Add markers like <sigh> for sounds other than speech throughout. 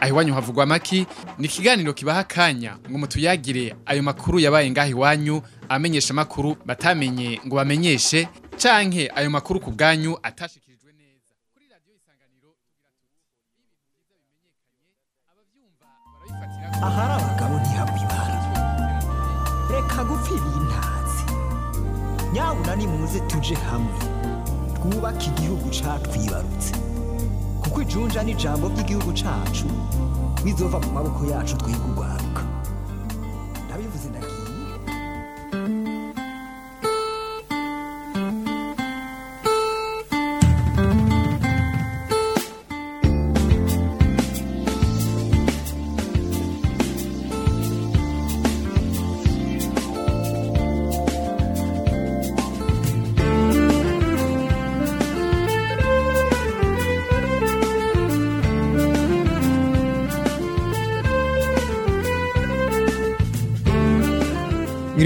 aho iwanyu havugwa maki ni ikiganiro kibaha akanya ngo mutuyagire ayo makuru yabaye ngaho iwanyu amenyesha amakuru batamenye ngo bamenyeshe canke ayo makuru ku bwanyu atashikirijwe neza. Kuri radiyo isanganiro ahari abagabo ntihabwa ibara reka gupfira intazi nyabuna nimuze tuje hamwe. Twubake igihugu catwibarutse kuko ijunja n'ijambo ry'igihugu cacu. Bizova mu maboko yacu twiga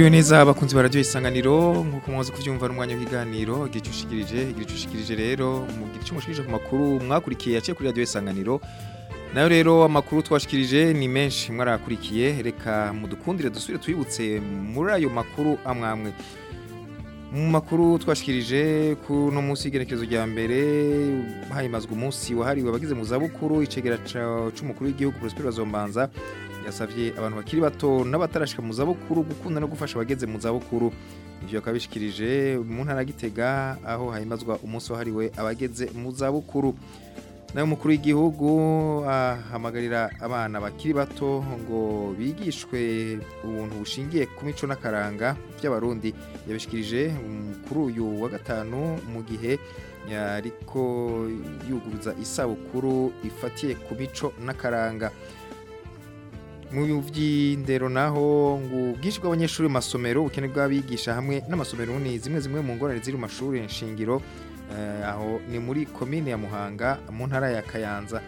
Mwiriwe neza abakunzi bararyo isanganiro nk'uko mwaze kuvyumva n'umwanya w'iganiro igihe cyushikirije igihe cyushikirije rero mu gihe cyumushikirije ku makuru mwakurikiye yaciye kuri radio isanganiro. Nayo rero amakuru twashikirije ni menshi mwarakurikiye reka mudukundire dusubire twibutse muri ayo makuru amwamwe mu makuru twashikirije ku no munsi y'igenekerezo rya mbere hahimazwa umunsi wahariwe abagize mu zabukuru icegera c'umukuru w'igihugu Prosper Bazombanza yasavye abantu bakiri bato n'abatarashika mu zabukuru gukunda no gufasha abageze mu zabukuru. Ivyo akabishikirije mu ntara Gitega aho hahimazwa umunsi wahariwe abageze mu zabukuru. Nayo umukuru w'igihugu ahamagarira abana bakiri bato ngo bigishwe ubuntu bushingiye ku mico n'akaranga by'abarundi. Yabishikirije kuri uyu wa gatanu mu gihe yariko yuguruza isabukuru ifatiye ku mico n'akaranga. Mu by'indero naho ngo ubwinshi bw'abanyeshuri mu masomero ubukene bw'abigisha hamwe n'amasomero ni zimwe zimwe mu ngorane ziri mu mashuri nshingiro eh, aho ni muri komine ya Muhanga mu ntara ya Kayanza.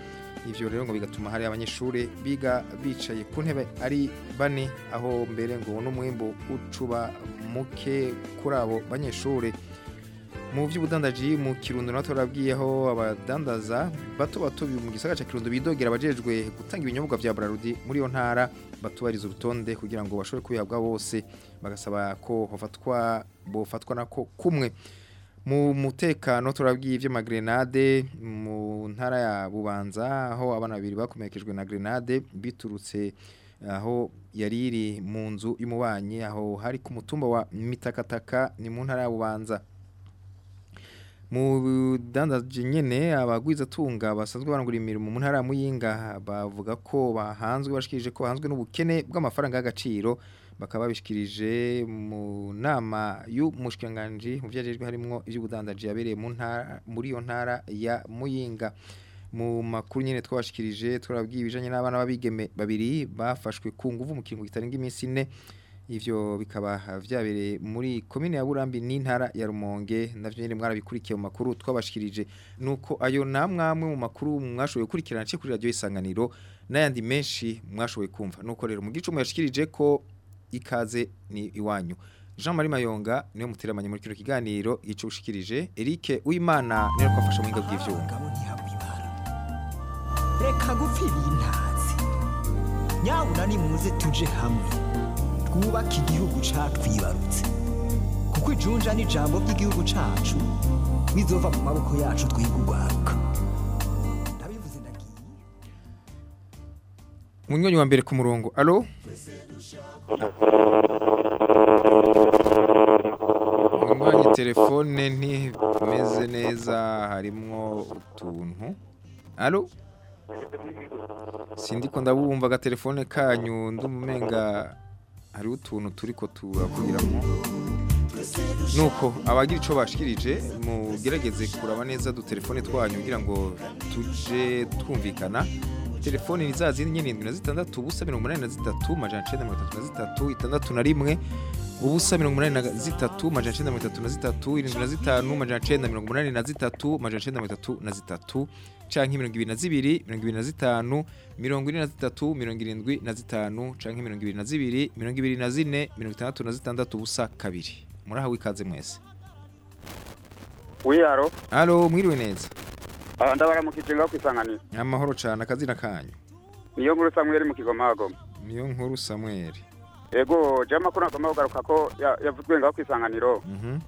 Ivyo rero ngo bigatuma hari abanyeshuri biga bicaye ku ntebe ari bane aho mbere ngo n'umwimbo ucuba muke kuri abo banyeshuri. Mu by'ubudandaji mu kirundo turabwiyeho abadandaza bato bato mu gisagara ca kirundo bidogera abajejwe gutanga ibinyobwa vya Brarudi muri iyo ntara batubariza urutonde kugira ngo bashobore kubihabwa bose bagasaba ko hofatwa bofatwa nako kumwe. Mu mutekano turabwiye ivy'amagrenade mu ntara ya Bubanza aho abana babiri bakomerekejwe na grenade biturutse aho yari iri mu nzu y'umubanyi aho hari ku mutumba wa Mitakataka ni mu ntara ya Bubanza. Mu budandaji nyene abagwizatunga basanzwe barangura imirimo mu ntara Muyinga bavuga ko bahanzwe bashikirije ko bahanzwe n'ubukene bw'amafaranga y'agaciro bakaba babishikirije mu nama y'umushikiranganji mu vyajejwe harimwo ivy'ubudandaji yabereye mu ntara muri iyo ntara ya Muyinga. Mu makuru nyene twabashikirije turabwiye ibijanye n'abana babigeme babiri bafashwe ku nguvu mu kiringo kitarenga iminsi ine. Ivyo bikaba vyabereye muri komine ya Burambi n'intara ya Rumonge navyo nyene mwarabikurikiye mu makuru twabashikirije. Nuko ayo namwamwe mu makuru mwashoboye gukurikirana cyo kuri radio isanganiro n'ayandi menshi mwashoboye kumva. Nuko rero mu gice yashikirije ko ikaze ni iwanyu. Jean Marie Mayonga ni we muteramanye muri kino kiganiro ico ushikirije. Eric Uwimana ni we kwafasha mu ntihabwa ibara reka gupfira intazi nyabuna nimuze tuje hamwe. Twubake igihugu catwibarutse kuko ijunja n'ijambo ry'igihugu cacu bizova mu maboko yacu twiga urwaruka. Ndabivuze ndagiye. Munyonyi wa mbere ku murongo. Allo? Munyonyi telefone ntimeze neza harimwo utuntu. Allo? Sindiko ndabumva ga telefone kanyu ndumumenga hari utuntu turiko turakugiramo nuko abagira ico bashikirije mugerageze kuraba neza du telefone twanyu kugira ngo tuje twumvikana. Telefone ni za zindi nyene indwi na zitandatu ubusa mirongo umunani na zitatu majana icenda mirongo itatu na zitatu itandatu na rimwe. Ubusa mirongo umunani na zitatu majana icenda mirongo itatu na zitatu irindwi na zitanu majana icenda mirongo umunani na zitatu majana icenda mirongo itatu na zitatu canke mirongo ibiri na zibiri mirongo ibiri na zitanu mirongo ine na zitatu mirongo irindwi na zitanu canke mirongo ibiri na zibiri mirongo ibiri na zine mirongo itandatu na zitandatu ubusa kabiri. Murahawe ikaze mwese. Wiyaro alo mwiriwe neza. Ndabaramukije ngaho kwisanganira. Amahoro cane akazina kanyu. Niyo nkuru samweli mu kigomagoma niyo nkuru samweli ego je amakuru agomba kugaruka ko ya- yavuzwe ngaho kwisanganiro Mhm,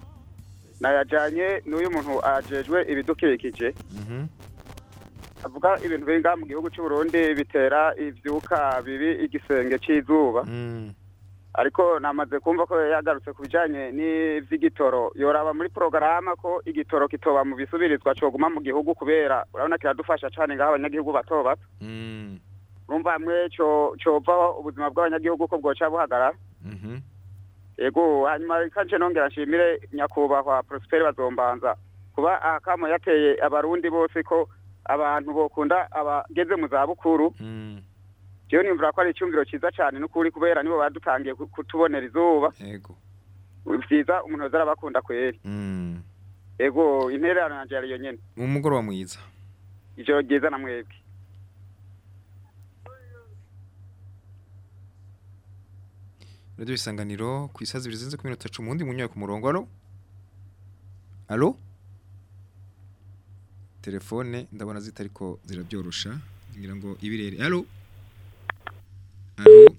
nayajanye n'uyu muntu ajejwe ibidukikije. Mhm, avuga ibintu ngaha mu gihugu c'u Burundi bitera ivyuka bibi igisenge c'izuba mm, ariko namaze kumva ko yagarutse ku bijanye n'ivy'igitoro. Yoraba muri porogaramu ko igitoro kitoba mu bisubirizwa coguma mu gihugu kubera urabona kiradufasha cane ngaho abanyagihugu bato bato mm, urumva hamwe covaho ubuzima bw'abanyagihugu ko bwoca buhagarara mhm, ego hanyuma kanje nongera nshimire nyakubahwa Prosper bazombanza kuba akamo yateye abarundi bose ko abantu bokunda abageze mu za bukuru mm, jewe nimvura ko ari icyumviro ciza cane n'ukuri kubera nibo badutangiye ku- kutubonera izuba. Ego vyiza umuntu yoza arabakunda kweri. Mm. ego intererano yanje yari iyo nyene. Umugoroba mwiza. Ijoro ryiza na mwebwe. Radio isanganiro ku isazi ibiri zinze ku minota cumi uwundi munyoye ku murongo. Alo? Alo? Telefone ndabona zitariko zirabyorosha ngira ngo ibirere. Alo? Alo?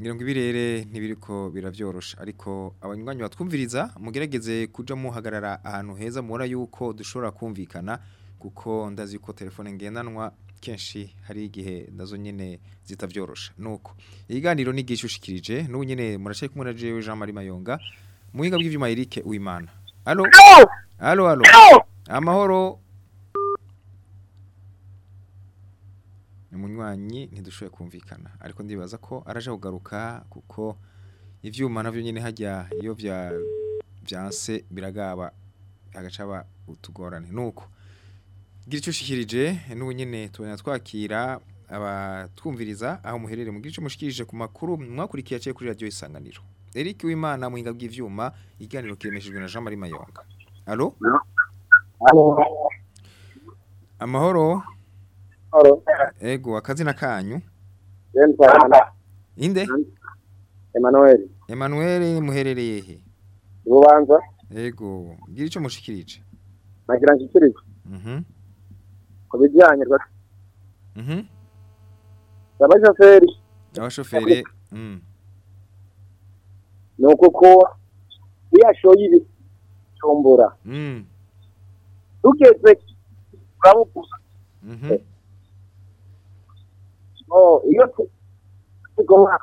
Ngira ngo ibirere ntibiriko biravyorosha ariko abanywanyi batwumviriza mugerageze kuja muhagarara ahantu heza mubona yuko dushobora kumvikana kuko ndazi ko telefone ngendanwa kenshi hari igihe na zo nyene zitavyorosha nuko ikiganiro ni gishushikirije n'ubu nyene muracaye kumwe na jewe Jean Marie Mayonga muhinga bw'ivyuma Eric Uwimana. Alo? Alo alo? Amahoro? Umunywanyi ntidushoboye kumvikana. Ariko ndibaza ko araje kugaruka kuko ivyuma navyo nyene hajya iyo vya vyanse biragaba agacaba utugorane. Nuko gira icyo ushikirije n'ubu nyene tubona twakira abatwumviriza aho muherere mu gice mushikirije ku makuru mwakurikiye aciye kuri radio isanganiro. Eric Wimana muhinga bw'ivyuma iganiro kiremeshejwe na Jean Marie Mayonga. Allo? Amahoro? Ego akazina kanyu? Inde? Emmanuel. Emmanuel muherereye he? Rubanza Ego gira icyo mushikirije nagira nshikirije Mhm. Ku bijyanye Mhm. Abashoferi Abashoferi mm. Ni uko ko iyo ashoye ibicumbura mm. Tugeze turabukuza Mhm. Iyo tugomba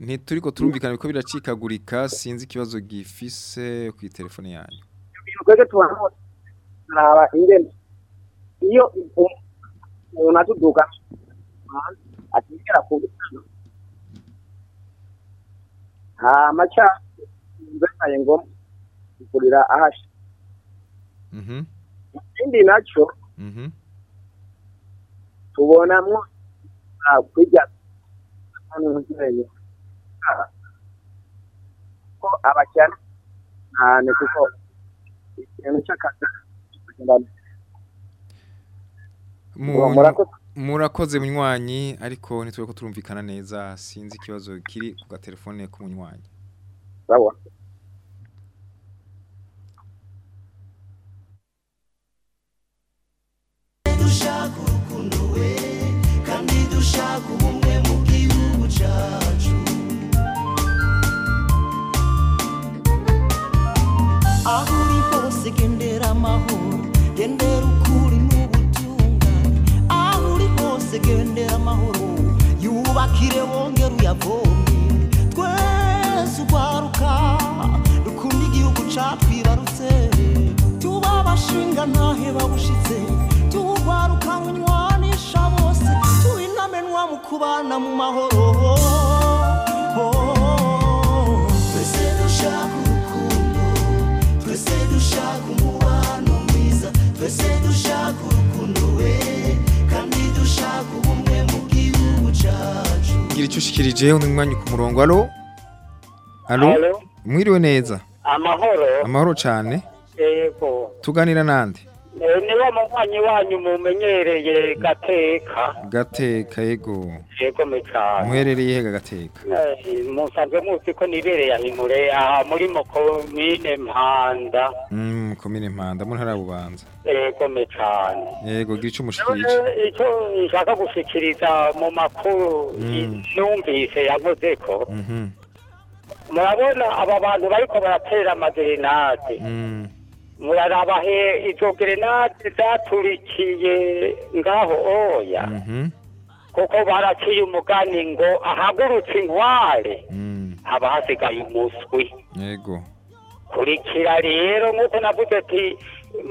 Ntituriko turumvikana biko biracikagurika. Sinzi ikibazo gifise ku telefone yanyu. Twege tubona turaba ingene iyo umuntu atuduka atigera ku hama ca mbaye ngo kurira ahasha Mhm ikindi naco Mhm tubonamwo kwirya ntuzenye ko abakene cyane kuko ikintu cy'akazi Mu- murakoze? munywanyi ariko ntitwe ko turumvikana neza sinzi ikibazo kiri ku gatelefone k'umunywanyi dushaka urukundo we kandi dushaka ubumwe mu gihugu cyacu. Aho uri hose gendera amahoro gendera ukuri n'ubutungane aho uri hose gendera amahoro yubakire wongere uyavome twese ugwaruka dukunda igihugu catwibarutse tuba abashinga ntahe babushitse. Tuwugwaruka munywanisha bose. Tuinamenwa mu kubana mu mahoro. Twese dushaka urukundo twese dushaka twese dushaka urukundo we kandi dushaka ubumwe mu bw'igihugu cyacu gira icyo ushikirijeho ni umwanya ku murongo. Alo? Alo? Mwiriwe neza? Amahoro. Amahoro cyane yego. Tuganira n'andi Eh, niba munywanyi wanyu mumenyereye gateka. Gateka yego. Yego mecane muherereye hega gateka? Musanzwe muzi ko nibereye ahimure aha muri mokomine mpanda. Mm komine mpanda mu ntara bubanza. Yego mecane yego gira ico mushikirije. icyo nshaka gushikiriza mu makuru Mm. numvise yankoze ko mhm. Murabona aba bantu bariko baratera amagerenade mm. Muraraba he izo gerenade zaturikiye ngaho oya kuko baraciye umugani ngo ahagurutse inkware haba hasigaye umuswi yego kurikira rero nk'uko navuze ati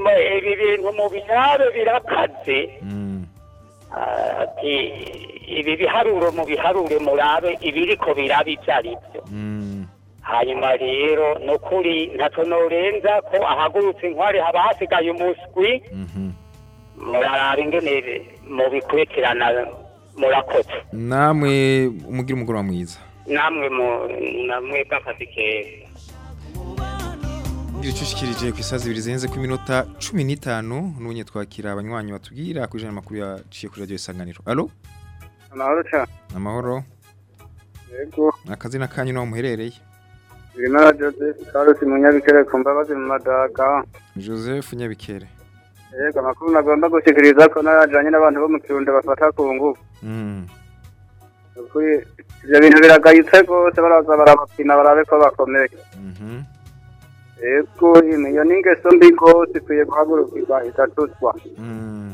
"M- ibi bintu mu binabe birakaze ati ibi biharuro mu biharure murabe ibiriko biraba ibyo ari byo hanyuma rero ni ukuri ntacyo norenza ko ahagurutse inkware haba hasigaye umuswi. Mhm. Muraraba ingene mubikurikirana murakoze namwe umugira umugoroba mwiza. Namwe mu namwe bw'akazi keza ushikirije ku isaha zibiri zirenze ku minota cumi n'itanu. N'ubunye twakira abanywanyi batubwira ku ijana makuru yaciye kuri radiyo isanganiro. Alo amahoro cyane. Amahoro. Yego. Akazina kanyu naho muherereye. Birimo na joseph carlos munyabikere ku mbabazi mu madaga joseph nyabikere. Yego amakuru nagomba gushikiriza ko narajanye n'abantu bo mu kirundo bafata ku ngufu mm ukuri ivyo bintu biragayitse rwose baraza barabapima barabe ko bakomeye. Mhm. Yego iyo ni ingeso mbi rwose ikwiye guhagurukirwa igatuzwa mm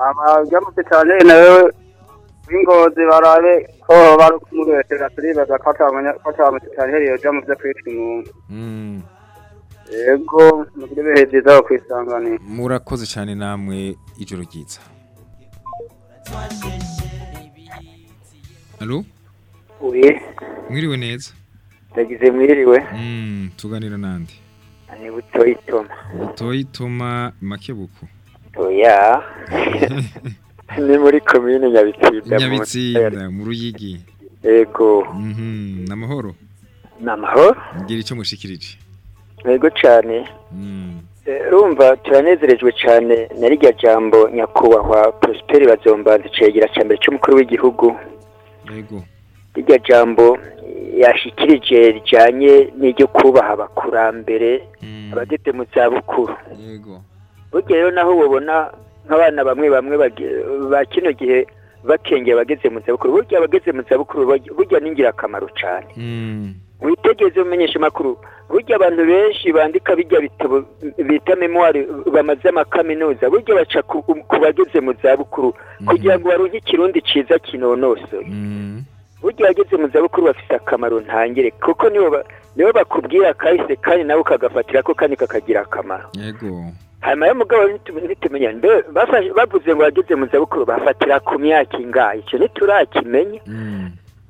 abajya mu cyane nawe w'ingozi barabe ko bari kumubesera turibaza ko atamusitaneri yoja mu byo kwitwa umuntu yego mugire ibihe byiza aho kwisanganira murakoze cyane namwe ijoro ryiza alo? Uye mwiriwe neza ndagize mwiriwe mm tuganira nande ni butoyi toma. Butoyi toma makebuku. Oya <laughs> ni muri komine nyabitsinda nyabitsinda mu ruyigi. Yego. Mhm namahoro namahoro ngira icyo mushikirije. Yego cyane. Mm Eh, urumva turanezerejwe cyane na rirya jambo nyakubahwa prosperi bazombanza icegera cya mbere cy'umukuru w'igihugu. Yego. Rirya jambo yashikirije rijyanye n'iryo kubaha abakurambere abageze mu zabukuru. Yego. Burya rero naho ubona nk'abana bamwe bamwe ba kino gihe bakengeye abageze mu zabukuru. Burya abageze mu zabukuru burya- ni ingirakamaro cyane. Mm. Witegeze umenyesha amakuru. Burya abantu benshi bandika bijya bitabo bita memoire bamaze amakaminuza. Burya baca ku, bageze mu zabukuru. Kugira ngo baronke ikirundi ciza kinonosoye burya abageze mu zabukuru bafise akamaro ntangire. Kuko nibo ba- nibo bakubwira kahise kandi nawe ukagafatira ko kandi kakagira akamaro. Hanyuma yo mugabo ntitu- ntitumenya. Mbe bavuze ngo bageze mu zabukuru bafatira ku myaka ingahe. Icyo ntiturakimenya.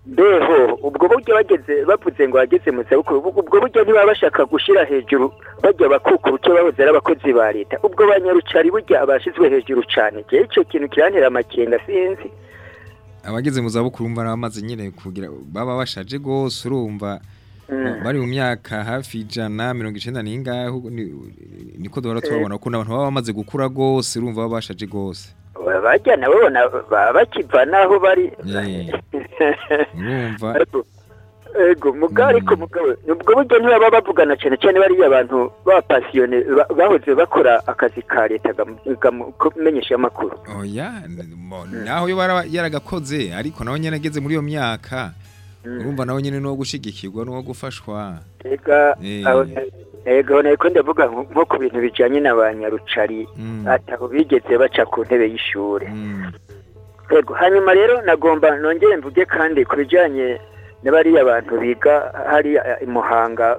Mbeho ubwo buryo bageze bavuze ngo bageze mu zabukuru ubwo buryo ntibaba bashaka gushyira hejuru bajya bakukuru icyo bahoze ari abakozi ba leta. Ubwo banyarucari burya abashyizwe hejuru cyane igihe icyo kintu kirantera amakenga sinzi. Abageze mu zabukuru umva bamaze nyine kugira baba bashaje rwose urumva bari mu myaka hafi ijana mirongo n'ingahe ni- niko duhora tubabona ko n'abantu baba bamaze gukura rwose urumva baba bashaje rwose. Bajya nabo baba bakiva n'aho bari. <laughs> Urumva. Ego mugabo ariko mugabo ubwo buryo ntibaba bavugana cyane cyane bariya abantu b'abapasiyone ba- bahoze bakora akazi ka leta kumenyesha amakuru. Oya mo- naho yo yaragakoze ariko nawe nyene ageze muri iyo myaka urumva nawe nyene no gushigikirwa no gufashwa. Ega Eh. ego niko ndavuga nko ku bintu bijanye na ba nyarucari ataho bigeze baca ku ntebe y'ishure. Ego hanyuma rero nagomba nongere mvuge kandi ku bijanye n'abariya bantu biga hariya i Muhanga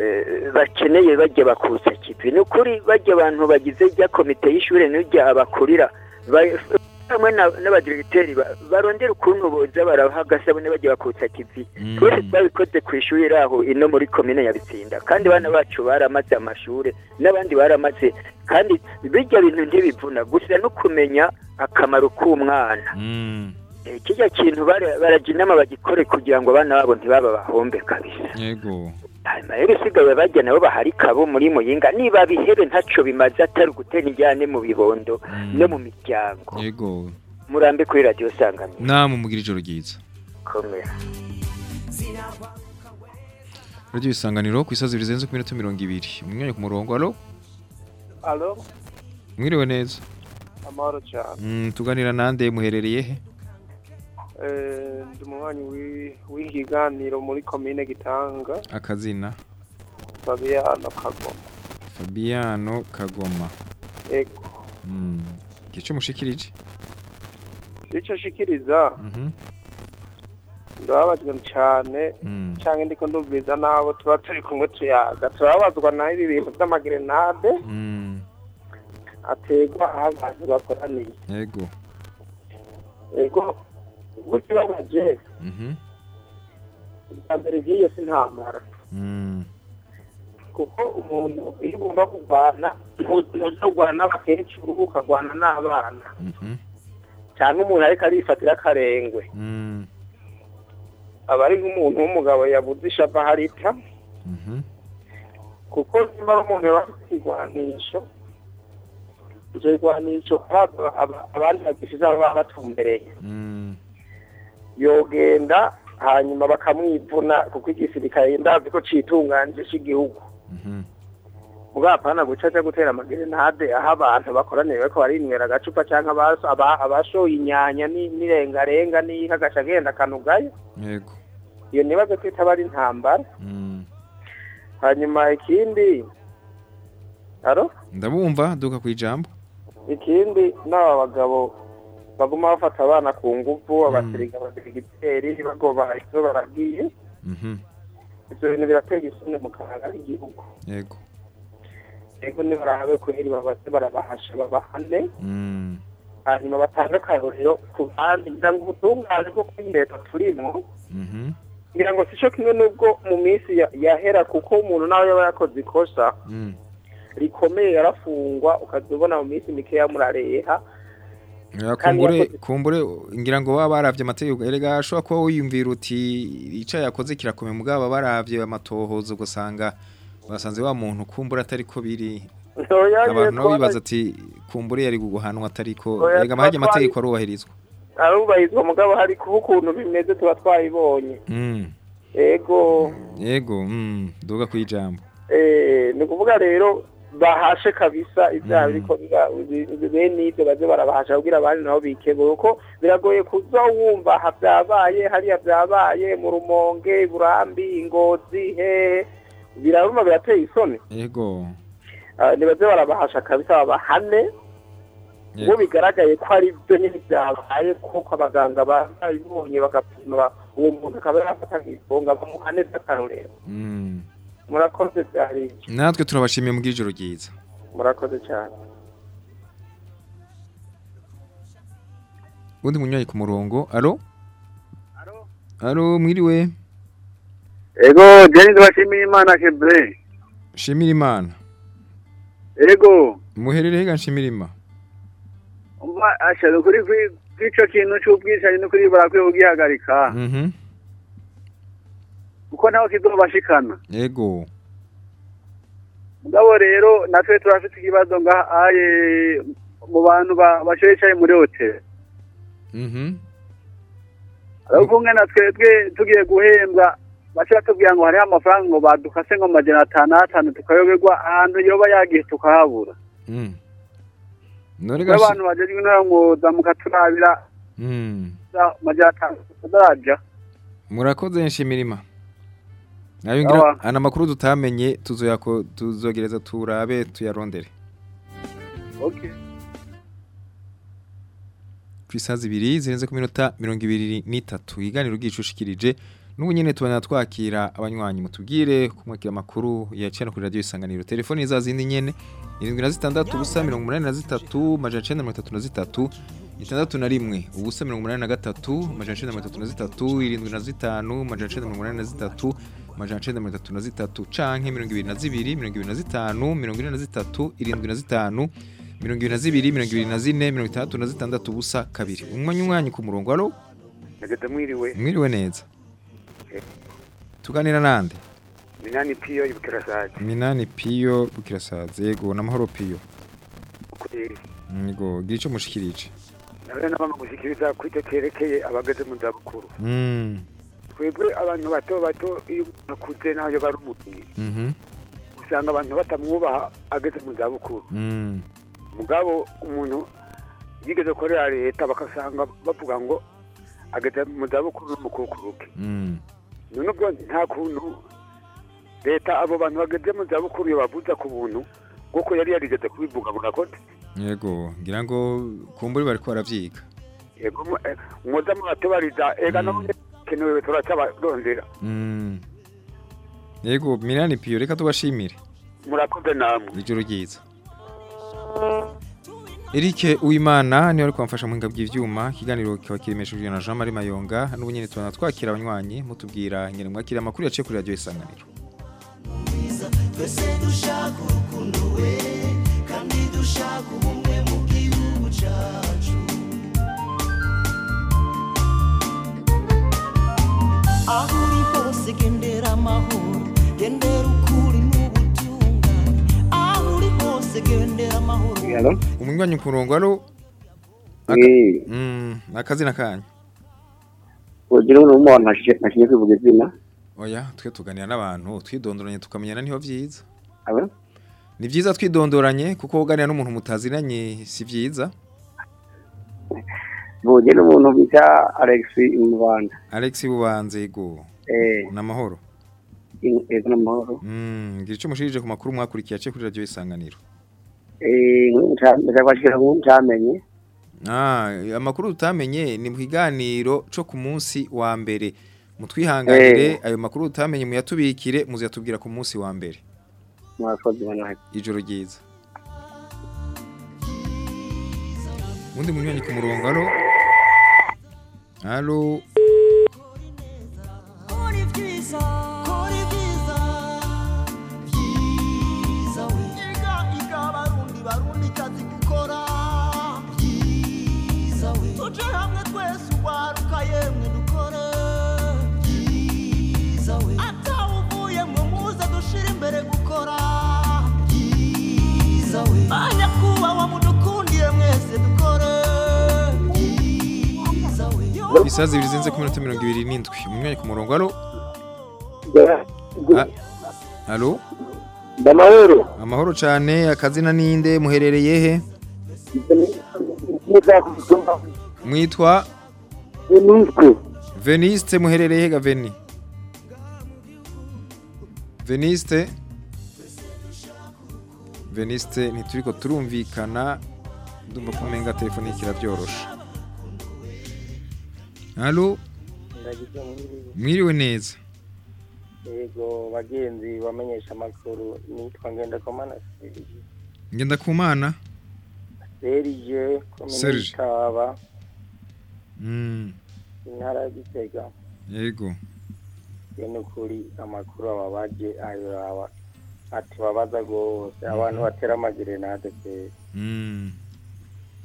eh, bakeneye bajya bakutsa kivi ni ukuri bajya abantu bagize rya komite y'ishure n'irya abakurira ba- hamwe na- n'abadiregiteri ba- barondera ukuntu boza baraha agasabune bajya bakutsa kivi twese twabikoze ku ishuri raho ino muri komine ya bitsinda. Kandi bana bacu baramaze amashure n'abandi baramaze. Kandi bijya bintu ntibivuna gusa no kumenya akamaro k'umwana. Eh, kirya kintu bara- barajya inama bagikore kugira ngo abana babo ntibaba bahombe kabisa. Hanyuma rero usigaye bajya nabo bahari kabo muri muyinga niba bihebe ntacyo bimaze atari ugutera injyane mu bibondo no mu miryango. Yego. Murambe kuri radiyo sanganywe. Namwe mugira ijoro ryiza. Komera. Radio isanganiro ku isazi birenze ku minota mirongo ibiri. Umwanya ku murongo alo alo mwiriwe neza? Amahoro cyane. Mm, tuganira nande muherereye he? Ndi umunywanyi w'i- w'ikiganiro muri komine gitanga. Akazina? Fabiyano kagoma. Fabiano kagoma. Ego mm. igice mushikirije? Icyo shikiriza Mhm. ndababajwe cyane. Mm. cyangwa ndiko ndumviza n'abo tuba turi kumwe tuyaga. Turababazwa naho ibi bintu by'amagerenade. Mm. ategwa aho abantu bakoraniye. Yego. Ego gutyo babaje Mhm. bwa mbere nk'iyo si ntambara Mm. kuko umuntu iyo ugomba kurwana ntuza kurwana n'abakecuru ukarwana n'abana Mhm. cyangwa umuntu ariko arifatira akarengwe Mm. aba ari nk'umuntu w'umugabo yabuze ishava harita Mhm. kuko niba ari umuntu yaba afite igwanisho icyo igwanisho aba- aba- abandi bagifite baba batumbereye Mm. Yogenda hanyuma bakamwivuna kuko igisirikare ndazi ko citunganije cy'igihugu Mhm. mugapana guca aja gutera amagerenade aho abantu bakoraniye bariko barinywera agacupa canke abashoye inyanya ni- n'irengarenga n'inka agaca agenda akanugayo yego. Iyo nibaze ko itaba ari intambara. Mm. hanyuma ikindi aro ndabumva duka ku ijambo. Ikindi n'aba bagabo baguma bafata abana ku nguvu abasiriga abasirigiteri bagoba ivyo baragiye Mhm. ivyo bintu biratera isoni mu kananga k'igihugu yego ego nibarabe kweri babaze barabahasha babahane Mm. hanyuma batange akarorero ku bandi ngira ngo ubutungane bwo kuri leta turimo Mhm. ngira ngo sico kimwe n'ubwo mu minsi ya- yahera kuko umuntu nawe yaba yakoze ikosa Mm. rikomeye yarafungwa ukaza ubona mu minsi mikeya murareha kumbure kumbure ngira ngo baba baravye amategeko. Erega ashobora kuba wiyumvira uti ica yakoze kirakomeye mugabo baravye amatohozo gusanga basanze wa muntu kumbura atari ko biri abantu bibaza ati kumbure yari guhanwa atari ko erega amahagi twari- amategeko arubahirizwa. Arubahirizwa mugabo hari kuba ukuntu bimeze tuba twayibonye Mm. ego. Yego mm. duga ku ijambo. Eh, ni ukuvuga rero bahashe kabisa ibyaha biriko biba- bi- bi- bene ibyo baze barabahasha kugira abandi nabo bikebure kuko biragoye kuza wumva aha byabaye hariya byabaye mu rumonge burambi ingozi hehe biraruma birateye isoni. Yego. Ah, nibaze barabahasha kabisa babahane. Ubwo bigaragaye ko ari byo nyine byabaye kuko abaganga babibonye bagapima uwo muntu akaba yafata nk'ifunga bamuhane by'akarorero Mm. Murakoze byari natwe turabashimiye mu bw'ijoro ryiza murakoze cyane undi munywanyi ku murongo alo alo mwiriwe Ego, jeni tubashimiye Imana Kebre. shimira imana Ego, muherereye ga nshimira imana umva ashaka kuri kwi- kw'ico kintu c'ubwicanyi no kuri barakwiye kugihagarika. Mhm. Kuko ntaho kizobashikana. yego Mugabo rero natwe turafite ikibazo ngaha aye mu bantu ba- bashoye muri hotel. Mhm. Ariko kumwe na twebwe tugiye guhembwa baca batubwira ngo hariho amafaranga ngo badukase ngo amajana atanu atanu tukayoberwa ahantu yoba yagiye tukahabura. Mm. none Rero abantu bajejwe n'aramwoza mukaturabira Mm. amajana atanu tutaraja. murakoze nshimira imana ana makuru tutamenye tuzogereza turabe tuyarondere. Ku isaha zibiri zirenze ku minota mirongo ibiri n'itatu. Iganiro bwicushikirije n'ubu nyine tubona twakira abanywanyi. Mutubwire kumwakira amakuru yacana kuri radiyo isanganiro. Telefoni za zindi nyene irindwi na zitandatu ubusa mirongo umunani na zitatu majana icenda mirongo itatu na zitatu itandatu na rimwe ubusa mirongo umunani na gatatu majana icenda mirongo itatu na zitatu irindwi na zitanu majana icenda mirongo umunani na zitatu majana icenda mirongo itatu na zitatu canke mirongo ibiri na zibiri mirongo ibiri na zitanu mirongo ine na zitatu irindwi na zitanu mirongo ibiri na zibiri mirongo ibiri na zine mirongo itandatu na zitandatu ubusa kabiri. Umwanya umwanya ku murongo alo? Mwiriwe. Mwiriwe neza. Tuganira nande? Minani piyo y'ubukirasaje minani piyo bukirasaze yego namahoro piyo yego gira icyo mushikirije. Nawe nabama icyo cyerekeye abageze mu zabukuru. Mm, twebwe abantu bato bato iyo umuntu akuze na yo bari umukinnyi mhm, usanga abantu batamwubaha ageze mu zabukuru. Mm, mugabo umuntu yigeze korera leta bakasanga bavuga ngo ageze mu zabukuru n'umukukuruke mm. none ubwo nta kuntu leta abo bantu bageze mu zabukuru yobabuza ku buntu kuko yari yarigeze kubivuga murakoze yego ngira ngo kumburi bariko baravyiga yego mu- eh, muza muratubariza ega no kenewe turacabarondera Mm. yego minani piyo reka tubashimire murakoze namwe ijoro ryiza Eric Uwimana ni we ariko amfasha mu hinga bw'ivyuma ikiganiro kikaba kiremeshejwe na Jean Marie Mayonga n'ubu nyene tubana twakira abanywanyi mutubwira ingene mwakira amakuru yaciye kuri radio isanganiro twese dushaka urukundo we kandi dushaka aho uri hose gendera amahoro gendera ukuri n'ubutungane aho uri hose gendera amahoro umunywanyi ku murongo aro Eh. mm akazina kanyu ugira umuntu ntashiye kwivuga izina. Oya twe tuganira n'abantu twidondoranye tukamenyana ni ho vyiza aba? Ni vyiza twidondoranye kuko uganira n'umuntu mutazinanye si vyiza buje n'umuntu bita Alex mu Rwanda Alex Bubanze yego eh. Namahoro ego n'amahoro mm ngira ico mushirije ku makuru mwakurikiye yaciye kuri radio isanganiro. Eh ntamenye. Ah, amakuru utamenye ni mu kiganiro co ku munsi wa mbere. Mutwihanganire ayo makuru utamenye muyatubikire muziyatubwira ku munsi wa mbere. Ijoro ryiza. Undi munywanyi ku murongo alo? Alo? Isaha zibiri zinze ku minota mirongo ibiri n'indwi. Umunywanyi ku murongo alo A- alo ndamahoro amahoro cane akazina ninde muherereye he? Mwitwa? Veniste muherereye he ga Veni Veniste Veniste ntituriko turumvikana ndumva ko umenga telefone kirabyorosha Halo mwiriwe neza. Yego bagenzi bamenyesha amakuru. Nitwa ngendakomana serije ngenda kumana serije komine Serge. Gitaba mm. Intara ya gitega. Yego. Bene ukuri amakuru ababaje ayo aba ati babaza rwose abantu batera amagerenade pe. Mm.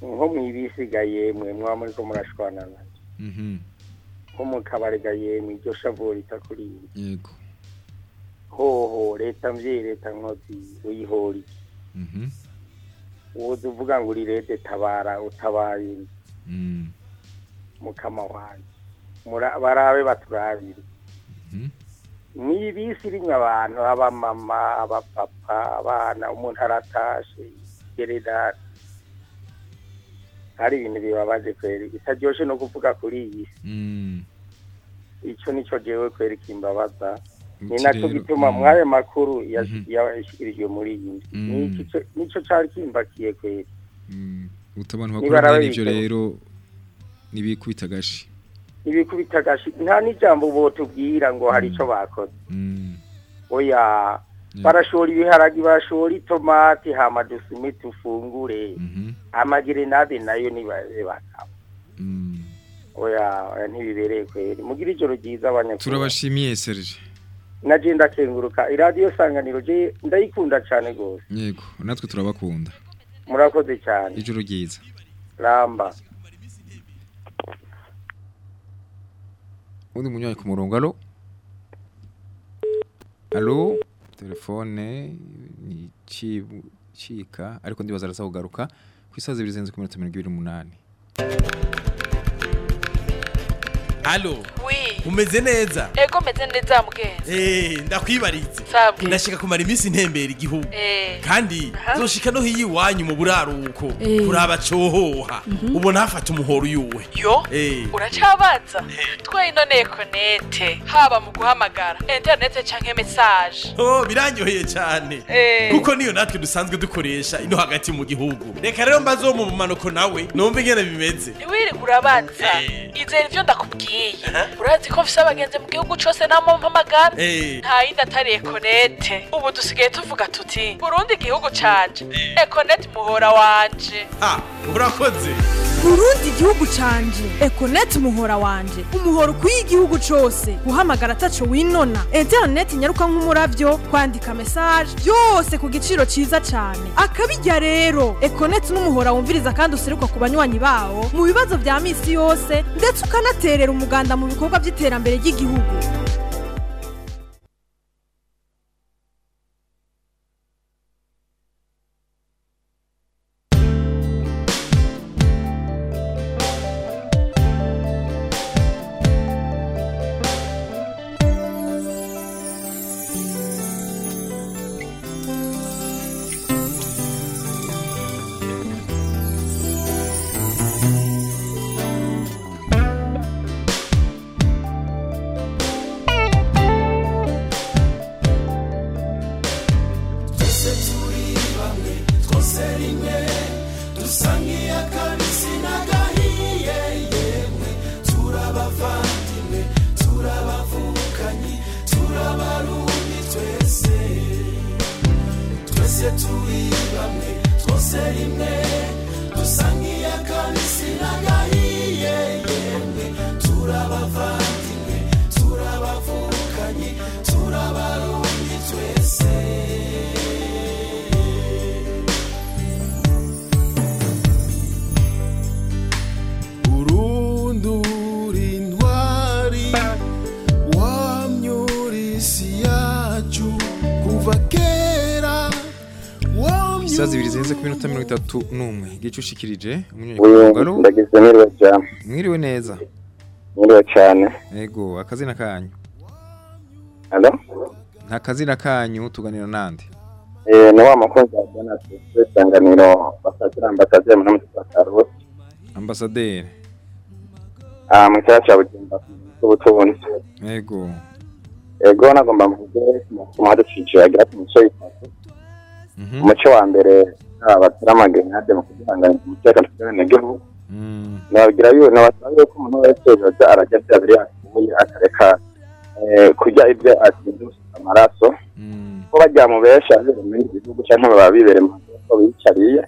Nko mwibisigaye mwe mwaba muriko murashwana nanje mhm nko mu kabari yemwe iryo shavura itakuriye yego hoho leta mvyeyi leta nkozi mhm woza uvuga ngo uri leta tabara utabaye mukama wanjye barabe baturabire Mhm. mwibisi rimwe abantu abamama abapapa abana umuntu aratashe geredari hari ibintu bibabaje kweri. Bitaryoshe no kuvuga kuri iyi. Si mm. Ico nico jewe kweri kimbabaza. Ni rero, gituma mm. mwayo makuru ya- Mhm. yashikirijwe muri iyi. Mm. Nico cari kimbakiye kweri. Niba bakora bitabo. rero nibikubita gashi ibikubita gashi nta n'ijambo botubwira ngo hari ico bakoze. Oya barashora ibiharagi barashora itomati hama dusume tufungure amagerenade na yo nibaze bakaba mm. Oya ntibibereye kweri. Mugira ijoro ryiza abanyakuru turabashimiye Serge. Na je ndakenguruka. Iradiyo sanganiro je ndayikunda cane gose yego natwe turabakunda. Murakoze cyane. Ijoro ryiza. Ramba. Undi munywanyi ku murongo alo alo telefone ni cibu- cika ariko ndibaza araza kugaruka ku isaha zibiri zirenze ku minota mirongo ibiri n'umunani. Alo, umeze neza? ego meze neza mugenzi Eh, ndakwibaritse. Ndashika kumara iminsi ntembera igihugu. Eh. Kandi zoshika no hiyi wanyu mu buraruko. Eh. Kuraba cohoha. Mhm. Ubona hafata umuhoro uyuwe. yo Eh. uracabaza twe ino nekonete haba mu guhamagara interinete canke mesaje Oh, biranyoheye cyane. Eh. Kuko niyo natwe dusanzwe dukoresha ino hagati mu gihugu. Reka rero mbazo mu bumanuko nawe numve ingene bimeze. ntiwirirwe urabaza izera ivyo ndakubwiye urazi ko mfise abagenzi mu gihugu cose namo mpamagara. Eh. nta yindi atari ekonete ubu dusigaye tuvuga tuti burundi igihugu canje. Ekonete muhora wanje. Urakoze. burundi igihugu canje. Ekoneti umuhora wanje. Umuhora ukwiye igihugu cose guhamagara ataco winona. Interineti nyaruka nk'umuravyo kwandika mesaje byose ku giciro ciza cane akabirya rero. Ekoneti n'umuhora wumviriza kandi useruka ku banywanyi bawo mu bibazo vya misi yose ndetse ukanaterera umuganda mu bikorwa vy'iterambere ry'igihugu itatu n'umwe. Igice ushikirije alo ndagize mwiriwe cyane mwiriwe neza. Mwiriwe cyane. Yego akazina kanyu. Nta kazina kanyu tuganira nande Eh, ni wa mukunzi wa Bwana Sylvestre Sanganiro basatira ambasaderi mu n'umutuku wa Karusi. Ambasaderi ah mu cyaro cya Bujumbura ku butunzi yego. Ego nagomba mvuge ku mwaducije agira ku mico itatu umuco wa mbere abatira amagenade mu kugihangana umutekano w'abenegihugu nababwira yuko nabasaba yuko umuntu wese yoza arajya bya biri yashoboye akareka eh, kurya ibyo atinze amaraso ko bajya mu benshi bindi bihugu cyangwa baba bibere mu ko biyicariye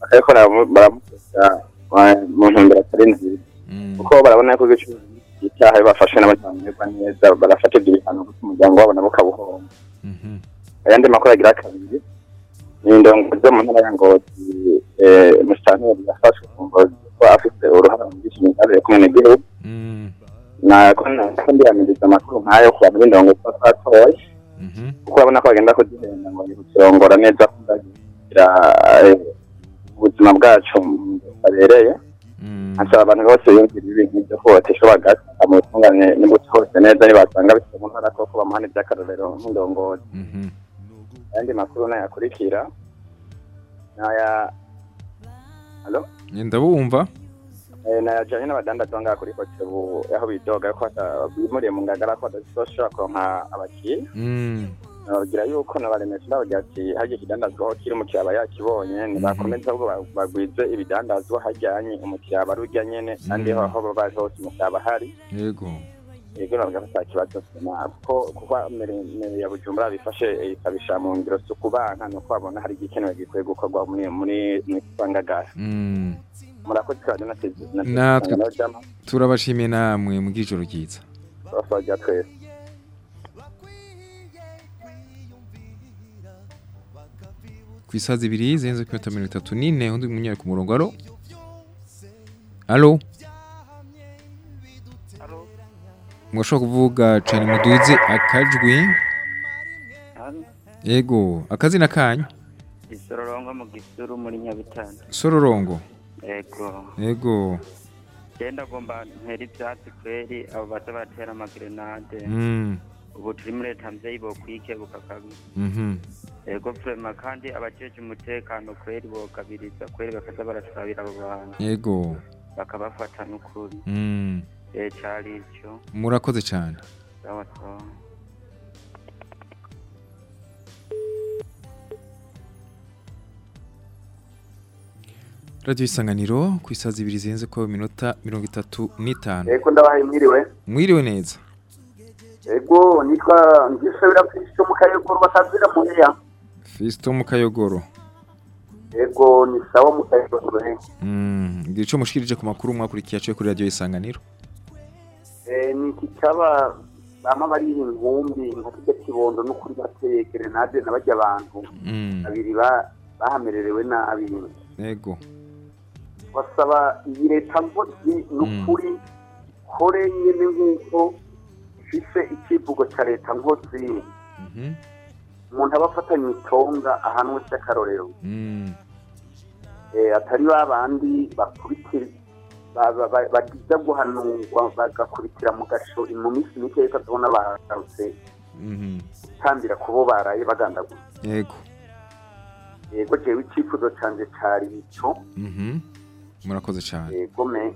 bakabikora baramutesha mu ntumbero atari nziza. Kuko barabona ko igiciro icyaha iyo bafashwe n'abagiranirwa neza barafata ibyo bihano kuko umuryango wabo nabo ukawuhomba ayandi makuru agira kabiri ni indongo zo mu ntara ya ngozi eh, musitanteri yafashwe ku ngozi ko afite uruhare mu bwishingizi kumwe n'igihugu. Nako ndiyamiriza amakuru nk'ayo ku bantu b'indongo tuba twatoye. Kuko urabona ko bagenda kuduhenda ngo ni kurongora neza kugira ubuzima bwacu babereye asaba abantu bose yumvira ibintu byo kubatesha bagata mu butungane n'imbuto hose neza nibasanga bifite mu ntara koko bamuhana iby'akarorero nk'indongozi ayandi makuru nayakurikira. Naya halo? Ndabumva Eh, nayajanye n'abadandaza ngaha kuri kotebu aho bidoga ko bimuriye mu ngagara ko badazoshobora kuronka abakiriya nababwira yuko nabaremesha bavuga ati harya ikidandazwa aho kiri umukiriya aba yakibonye nibakomeza ahubwo ba- bagwize ibidandazwa hajyanye umukiriya aba arurya nyene kandi Mm. aho baba baje hose umukiriya aba ahari yego. Yego navuga ko ata kibazo kuko kuba mbere ya bujumbura bifashe ikabisha mu ngiro si ukubanka ni uko babona hari igikenewe gikwiye gukorwa muri muri mu isangagara Mm. murakoze na natwe turabashimiye namwe mu bw'ijoro ryiza bafajya twese ku isaha zibiri zirenze ku minota mirongo itatu n'ine undi munyari ku murongo alo alo mwashobora kuvuga cyane muduze akajwi? Yego. Akazina kanyu? Isororongo mu gisuru muri nyabitanu sororongo. Ego yego. Genda agomba ntera ibyatsi kweri abo baza batera amagrenade Mm. ubu turi muri leta mvyeyi bokwikebuka kabiri Mhm. ego vrema kandi abajeje umutekano kweri bokabiriza kweri bakaza baraturabira abo bantu. Yego. Bakabafata n'ukuri. Eh cari ico murakoze cyane radiyo isanganiro ku isaha zibiri zirenze ko minota mirongo itatu n'itanu Ego ndabahaye mwiriwe. mwiriwe neza Ego nitwa Ngisabira Kristo mu kayogoro batazira mu nteya. fisito mu kayogoro Ego ni sawa mu kayogoro. he. Mm, ngira icyo mushikirije ku makuru mwakurikiye aciye kuri radiyo isanganiro Eh ni kitaba bama bari inkumbi nka kijya kibondo no kuri bateye grenade nabajya abantu. Mm. Babiri ba bahamererewe nabi. yego Basaba iyi leta mvuzi n'ukuri kore nyene nk'uko ifise ikivugo ca leta nkozi Mhm. umuntu aba afatanye itonga ahanwe cy'akarorero Mm. eh, atari ba bandi bakubitira ba- ba- ba- bagiza guhanurwa bagakubitira mu gasho mu minsi mike reka tubona bagarutse Mhm. gutambira kubo baraye bagandagura yego. Yego jewe icyifuzo canje cari ico. Mhm. murakoze cyane yego me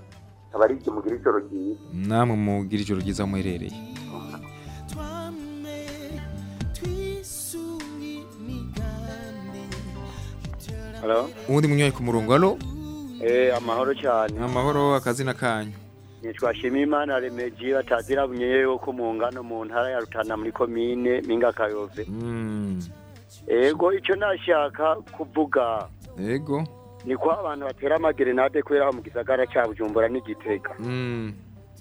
aba ari ibyo mugira ijoro ryiza. Namwe mugira ijoro ryiza muherereye Hello? uwundi munywanyi ku murongo alo Eh, amahoro cyane. amahoro akazina kanyu Nitwa Shimimana Remeji batazira bunyeyo yuko mu ngano mu ntara ya Rutana muri komine Minga Kayove. Mm. Ego ico nashaka kuvuga yego ni ko abantu batera amagerenade kubera mu gisagara ca Bujumbura n'Igitega. Mm.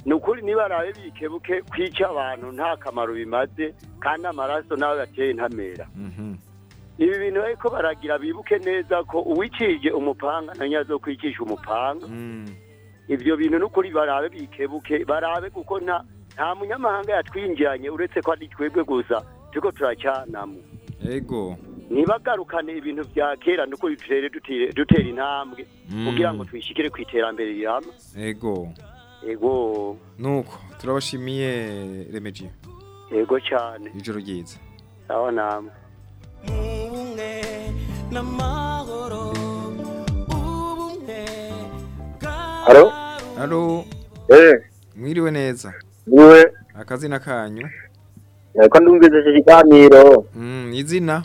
Ni ukuri niba rabe bikebuke kwica abantu nta kamaro bimaze kandi amaraso nawe yateye ntamera. Mhm. Ibi bintu ariko baragira bibuke neza ko uwicije umupanga na nyazo kwicisha umupanga. Mm. ivyo bintu n'ukuri barabe bikebuke barabe kuko nta nta munyamahanga yatwinjiranye uretse ko ari twebwe gusa turiko turacyanamo yego ntibagarukane ibintu vya kera n'ukuri turere dutera intambwe Mm. kugira ngo twishikire ku iterambere rirama yego ego. Nuko turabashimiye remeji ego cane. Ijoro ryiza. Sawa namwe. N'amahoro. Ubumwe Halo? Halo. Eh, mwiriwe neza? Niwe akazina kanyu? Nariko ndumvise iki kiganiro. Mm, izina?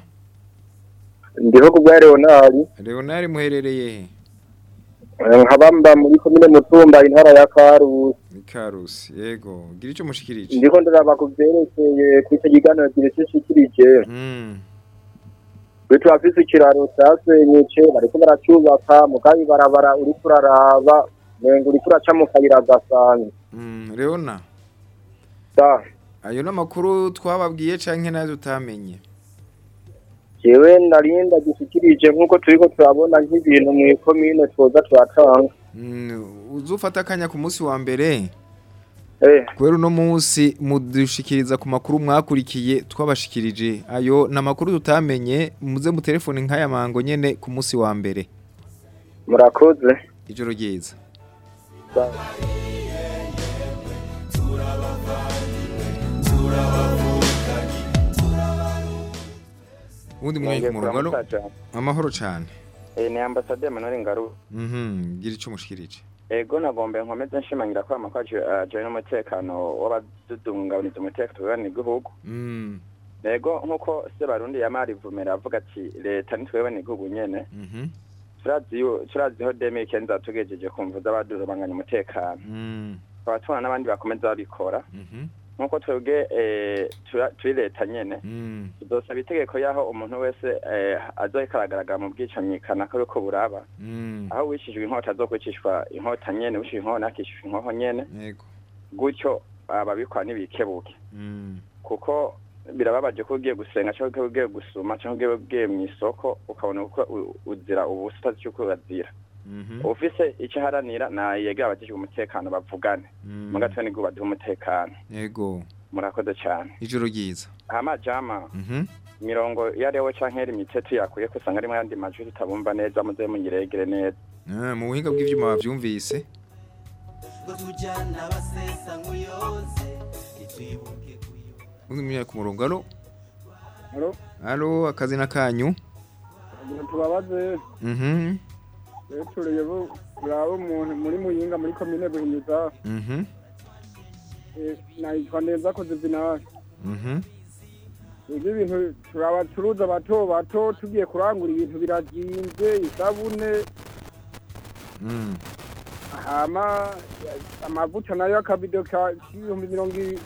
Ndiho kubwa Leonard. Leonari muherereye he? Eh, nkabamba muri komine Mutumba intara ya Karusi. Ni karusi. Yego. Gira icyo mushikirije. Ndiko ndaraba ku vyerekeye kw'ico kiganiro kirishikirije. Twe turafise ikiraro casenyuce bariko baracubaka mugabe ibarabara uriko uraraba nenga uriko uraca mu kayira gasanzwe. Mm, leona? Da. Ayo n'amakuru twababwiye canke na yo tutamenye? Jewe narinda gishikirije nk'uko turiko turabona nk'ibintu mw'ikomine twoza turatanga. Mm, uzufata akanya ku munsi wa mbere? Kubera uno munsi mudushikiriza ku makuru mwakurikiye twabashikirije. Ayo ni amakuru tutamenye muze mu telefone nk'aya mango nyene ku munsi wa mbere. Murakoze. Ijoro ryiza. Uwundi mwanya ku murongo amahoro cane. Eh, ni ambasade Emmanuel Ngaru. mhm gira ico mushikirije. Ego nagombe nkomeze nshimangira ko amakwaje ajanye n'umutekano w'abadudungabaniza umutekano tubana igihugu. mm Ego nk'uko se barundi yamari vumera avuga ati leta nitwebane igihugu nyene. mhm Turazi yo turazi ho deme kenza tugejeje kumvuza abadurubanganya umutekano. mm Twaba tubona n'abandi bakomeza babikora. Nkuko twebwe eh, turi leta nyene. mm. Tudosaba itegeko yaho umuntu wese eh, azoheka aragaragara mu bwicanyi kanaka yuko buraba. mm. Aho wishijwe inkota azokwicishwa inkota nyene wishijwe inkona akishishwa inkoho yego. Gutyo ababikora ntibikebuke. Mm. Kuko birababaje ko ugiye gusenga cyangwa ko ugiye gusuma cyangwa ugiye mu isoko ukabona uko uzira ubusa utazi icyo urazira ufise icyo aharanira nayegera abajejwe umutekano bavugane. Muga twe ni bwo baduha umutekano. Yego. Murakoze cyane ijoro ryiza. Hama jama. Mhm. imirongo iyo ariyo canke iri mitetu yakuye ko usanga arimo ayandi majwi tutabumva neza muze munyiregere neza. Ah, mu buhinga ntitwibuke undi munyanya ku murongo alo? Halo, alo akazina kanyu? Ibintu tubabaze. Bo turaba umuntu muri muyinga muri komine buhinyuza Mhm. eh, nayitwa neza koze vinari Mhm. ibyo ibintu turabacuruza bato bato tugiye kurangura ibintu birazimvye isabune Mm. hama ya- amavuta na yo akabido ka ibihumbi mirongo i-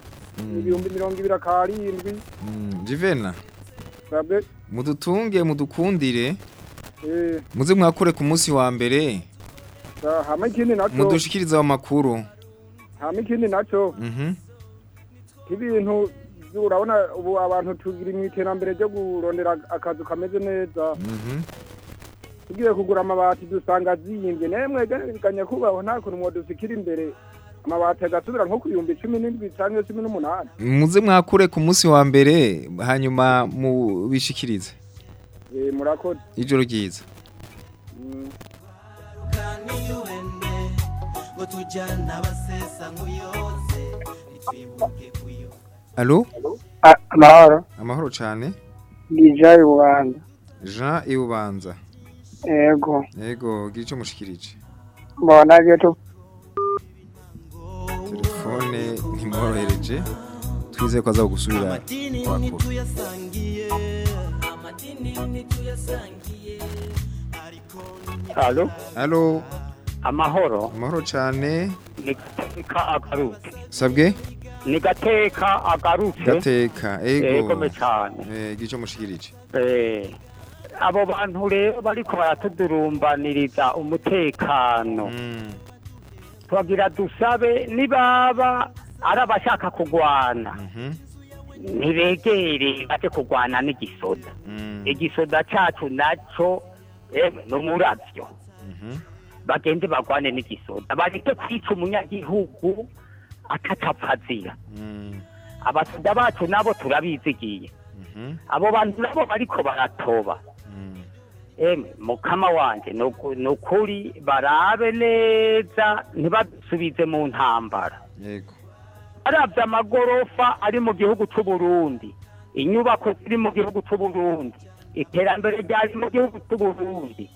ibihumbi mirongo ibiri akarindwi Mm. Jivena mudutunge mudukundire muze mwakure ku munsi wa mbere. Naco mudushikiriza amakuru. Hama ikindi naco Mhm. ibintu urabona ubu abantu tugira mu iterambere ryo kurondera akazu kameze neza. Mhm. tugiye kugura amabati dusanga azimbye naye mwegeranye kubaho nta kuntu mwodusikira imbere. Amabati agasubira nko ku bihumbi cumi n'indwi cyangwa cumi n'umunani. Muze mwakure ku munsi wa mbere hanyuma mubishikirize Eh, murakoze ijoro ryiza. Mm. alo amahoro. Amahoro cyane. Ndijayi bubanza jean ibubanza yego. Yego gira icyo mushikirije. Mbona byo tu telefone ntimworohereje. Twizeye ko aza gusubira wakura Halo, alo amahoro. amahoro cyane Ni gateka agarutse. sabwe Ni gateka agarutse. gateka ego cyane. eh gira icyo mushikirije Eh, abo bantu rero bariko baratudurumbaniriza umutekano. Twagira dusabe nibaba ari abashaka kugwana. Ntibegere baje kugwana n'igisoda. Igisoda cacu naco eh, n'umuravyo. bagende bagwane n'igisoda bareke kwica umunyagihugu akatapfazira abasoda bacu nabo turabizigiye abo bantu nabo bariko baratoba emwe mukama wanje nuku- nukuri barabe neza ntibadusubize mu ntambara yego aravye amagorofa ari mu gihugu c'uburundi. Inyubako ziri mu gihugu c'uburundi. Iterambere ryari mu gihugu c'uburundi.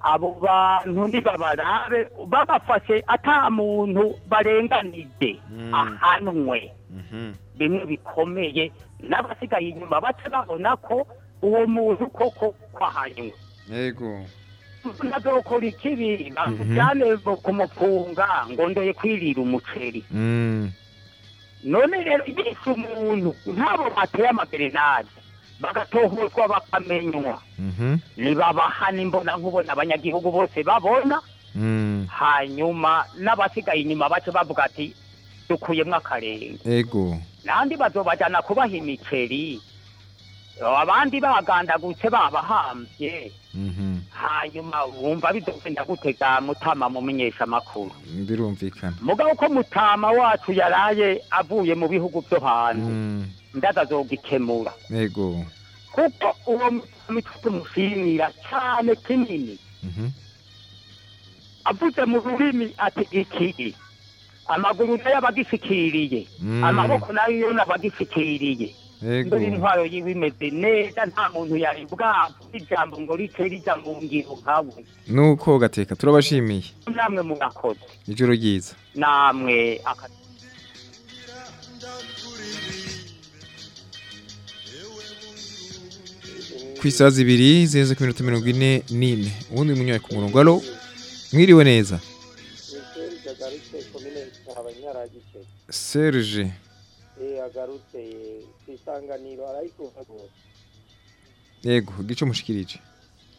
Abo bantu ntibabarabe babafashe ata muntu barenganije ahanwe. Bimwe bikomeye n'abasigaye inyuma bace babona ko uwo muntu koko kwahanywe. Yego. Nazokora ikibi bamujyane kumufunga ngo ndoye kwirira umuceri. Mm. None rero bishe umuntu nk'abo bateye amagerenade bagatohozwa bakamenywa Mhm. nibabahana imbona nkubona abanyagihugu bose babona Mm. hanyuma n'abasigaye inyuma bace bavuga ati dukuyemwo akarenge ego nandi bazobajana kubaha imiceri abandi bagandagutse babahambye Mhm. Hanyuma wumva bizogenda gutega mutama mumenyesha amakuru. Birumvikana mugabo ko mutama wacu yaraye avuye mu bihugu byo hanze. Ndadazogikemura ndaza azogikemura ego kuko uwo mutama tumushimira cyane kinini. Mhm. avuze mu rurimi ati iki amaguru nayo abagishikiriye. Mm. amaboko nayo yo mbere intwaro yiwe imeze neza nta muntu yari bwavuga ijambo ngo rice rija mu ngiro nkawe nuko gateka turabashimiye namwe murakoze ijoro ryiza namwe aka ku isaha zibiri zirenze ku minota mirongo ine n'ine ubundi munyoye ku murongo alo mwiriwe neza serge agarutse ku isanganiro arayikuva rwose yego gico mushikirije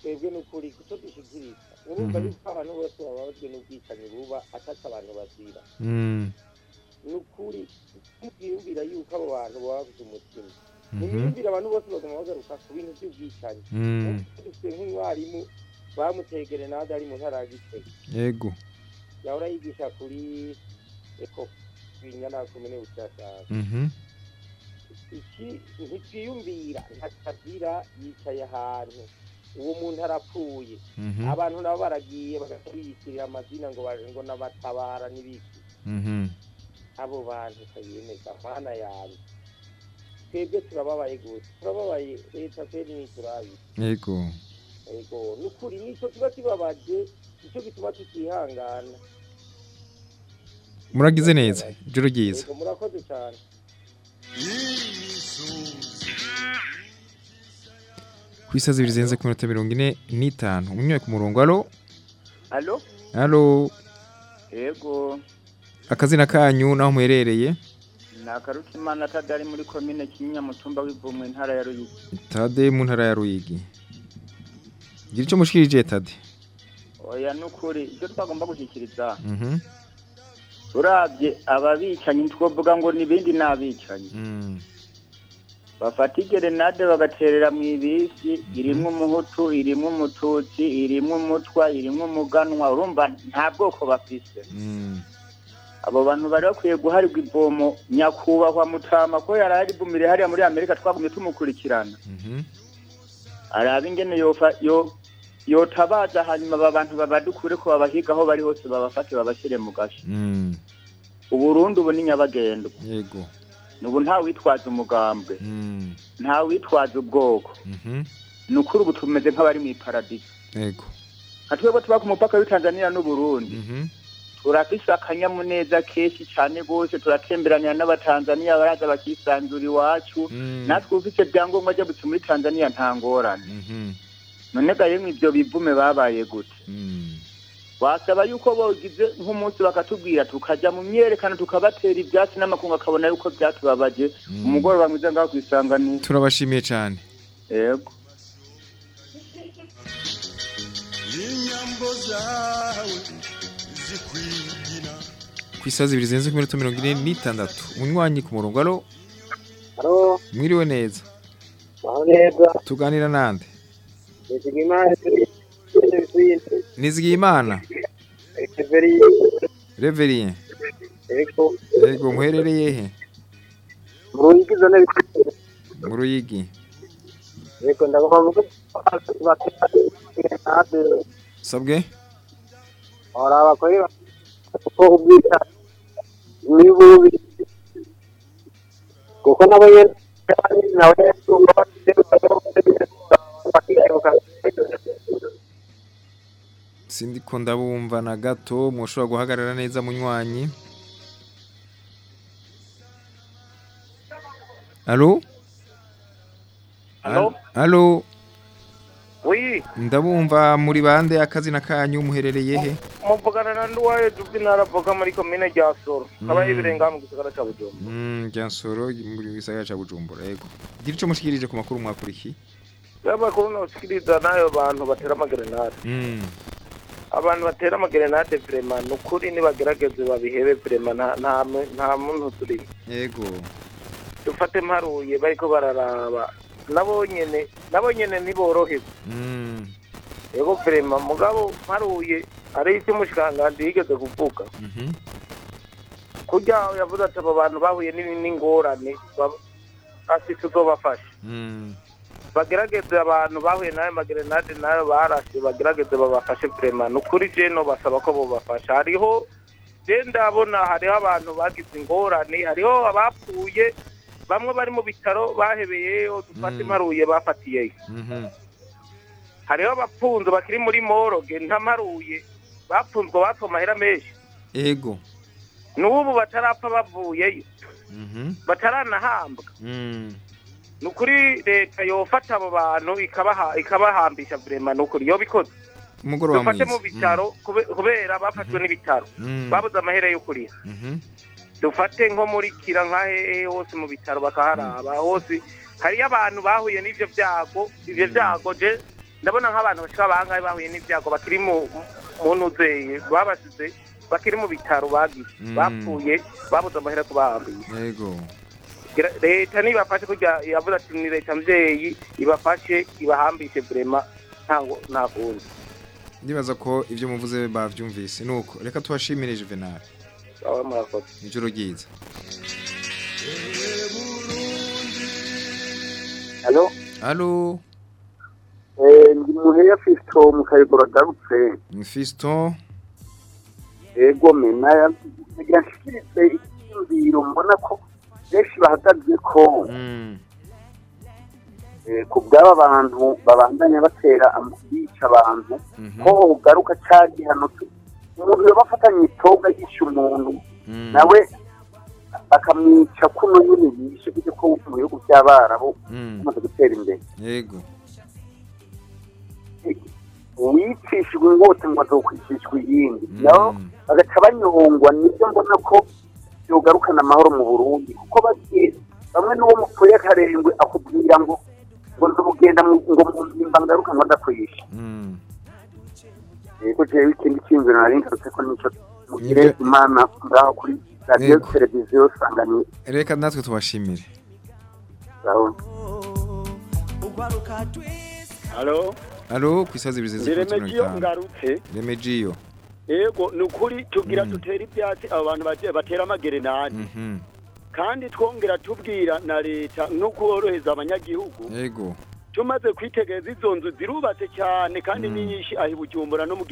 twebwe n'ukuri kuco dushikiriza urumva Mhm. yuko abantu bose bababajwe n'ubwicanyi buba ataka abantu bazira Mm. n'ukuri ntibiyumvira yuko abo bantu baba bafite umutima Mhm. ntibiyumvira abantu bose baguma bagaruka ku bintu by'ubwicanyi Mm. dufite nk'umwarimu bamutegere nawe ari mu ntara ya gitega yego yahora yigisha kuri eko binyana komine bushashara mhm iki ntitwiyumvira ntakagira yicaye ahantu. Uwo muntu arapfuye. Mhm. abantu nabo baragiye bagahita biyitirira amazina ngo ngo n'abatabara n'ibiki. Mhm. Abo bantu ukabiyemeza mana yawe twebwe turababaye gose. Turababaye. Leta kweri niturabi yego. Ego nukuri nico kiba kibabaje nico gituma tutihangana muragize neza. Ijoro ryiza. Murakoze cyane ku isaha zibiri zirenze ku minota mirongo ine n'itanu. Umwe ku murongo. Alo? Alo? Alo? Yego. Akazina kanyu naho muherereye? Ni akarutimana atadari muri komine kinyinya mutumba w'ivumwe intara ya ruyigi. Tade mu ntara ya ruyigi. Gira icyo mushikirije tade. Oya nukuri ibyo twagomba gushyikiriza mhm. Urabye ababicanyi twavuga ngo n'ibindi ni abicanyi mm bafata igerenade bagaterera mu ibisi irimwo umuhutu irimwo umututsi irimwo umutwa irimwo umuganwa urumva nta bwoko bafise. Mm abo bantu bari bakwiye guharirwa ivomo nyakubahwa mutama ko yari ari bumire hariya muri amerika twagumye tumukurikirana. Mhm. Araba ingene yotabaza hanyuma aba bantu babadukure ko babahiga aho bari hose babafate babashyire mu gasho mm. Uburundi ubu ni nyabagendwa. Yego. Ubu nta witwaza umugambwe. Mm. Nta witwaza ubwoko. Mhm. Ni ukuri ubu tumeze nk'abari mu iparadiso yego. Nka twebwe tuba ku mupaka w'itanzania n'uburundi. Mhm. Turafise akanyamuneza kenshi cyane rwose turatemberanira n'abatanzaniya baraza bakisanzura iwacu. Mm. natwe ufite ibyangombwa byo guca muri tanzania nta ngorane. Mhm. None ga yemwe ibyo bivume babaye gute? Mm wasaba yuko bogize nk'umunsi bakatubwira tukajya mu myerekano tukabatera ibyatsi n'amakungu akabona yuko byatubabaje umugoroba mwiza ngaho ku isanganiro turabashimiye cyane yego. Inyambo zawe zikwigina. Ku isaha zibiri zirenze ku minota mirongo ine n'itandatu. Umunywanyi ku murongo Halo, mwiriwe neza. Tuganira nande? Nizigimana nizigiye imana Everi reverien Eko yego muherereye he mu ruyigi sabwe kuko nabo nyene nawe sindi ko ndabumva na gato mushobora guhagarara neza munywanyi alo Alo? ndabumva muri bande akazina kanyu muherereye he muvugana na Nduwaye Juvenal avuka muri komine rya Soro. Mm. yibirenga mu gisagara ca Bujumbura. Mm, Jansoro muri gisagara ca Bujumbura yego gira ico mushikirije ku makuru mwakurikiye Yaba ko nosikiriza na yo bantu batera amagerenade. Mm, Abantu batera amagerenade vraiment nukuri nibagerageze babihebe vraiment nta nta mu- nta muntu turi. yego Dufate mparuye bariko bararaba. Nabo nyene nabo nyene niborohewe. Mm, Yego vraiment mugabo mparuye ari icyo mushikangandi yigeze kuvuga. kurya yavuze ati abo bantu bahuye n'ini- n'ingorane ba- asi tuzobafasha mm, bagerageze abantu bahuye n'ayo magerenade na yo barashe bagerageze babafashe vrema ni ukuri je no basaba ko bobafasha. Hariho ndabona hariho abantu bagize ingorane hariho abapfuye bamwe bari mu bitaro bahebeyeyo dufate imparuye bafatiyeyo mhm hariho abapfunzwe bakiri muri moroge ntamaruye bapfunzwe bapfa amahera menshi. Yego n'ubu batarapfa bavuyeyo. Mhm bataranahambwa mm, ni ukuri leta yofata abo bantu ikabaha ikabahambisha vrema ni ukuri yobikoze dufate mu bitaro kube- kubera bafashwe n'ibitaro. Mm. babuze amahera yo kuriha mhm dufate nko muri kira nka hehe hose mu bitaro bakaharaba. Hose hariyo abantu bahuye n'ivyo vyago. Ivyo vyago je ndabona nk'abantu bashika bangahe bahuye n'ivyago? Bakiri mu nuzeye babasize bakiri mu bitaro bagize. Mm. bapfuye babuze amahera kubahambisha leta nibafashe kurya yavuze ati ni leta mvyeyi ibafashe ibahambishe ntango nta kundi. Ndibaza ko ibyo muvuze bavyumvise. Nuko reka tubashimire Juvenal. Ijoro ryiza. Halo, Allo eh, ndi muheya Fisto mu Kayogoro agarutse. Fiston? Ego mena nagira nshikirize icyumviro mbona ko benshi bahagaze ko eh, ku bw'aba bantu babandanya batera bica abantu ko ugaruka cya gihano tu- umuntu yoba afatanye itoga yishe umuntu nawe akamwica kuno nyine yishe kuko ko mu bihugu by'abarabu bimaze gutera imbere. Yego. Uwicishijwe inkota ngo azokwicishwa iyindi. Nabo bagaca banyongwa ni byo mbona ko byogarukana amahoro mu burundi kuko bagiye bamwe n'uwo mupfuye akarengwe akubwira ngo ngo mu- ngo mu nzimba ngaruka ngo ndakwishe yego jewe ikindi cyiyumviro nari ngarutse ko nico mugire imana ngaho kuri radiyo televiziyo sanganiye reka natwe tubashimire. Halo? Allo kwisaza ibizeze Ndiremegiyo ngarutse. Remegiyo. Ego ni ukuri tugira dutere ibyatsi abo bantu bagiye batera amagerenade Mhm kandi twongera tubwira na leta no korohereza abanyagihugu yego tumaze kwitegereza izo nzu zirubatse cyane kandi ni nyinshi aho i bujumbura no mu